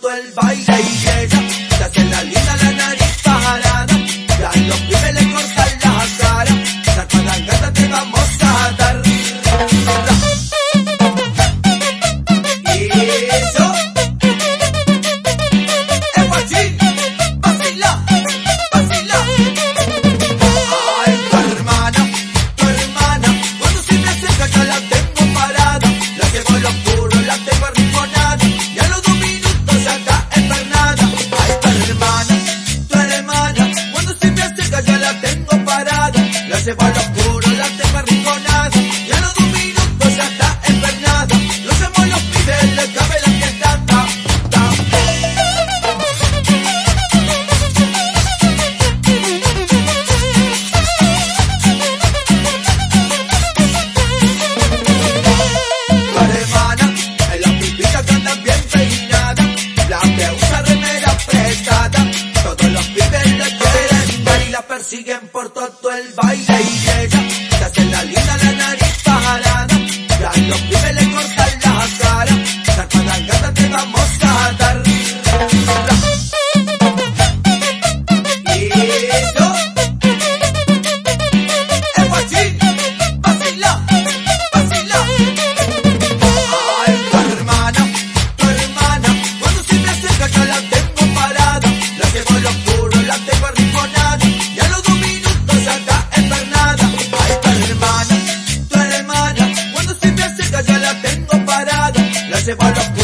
todo el baile y ella se hace la linda la nariz. se va lo oscuro. persiguen por todo el baile y llegan. se va la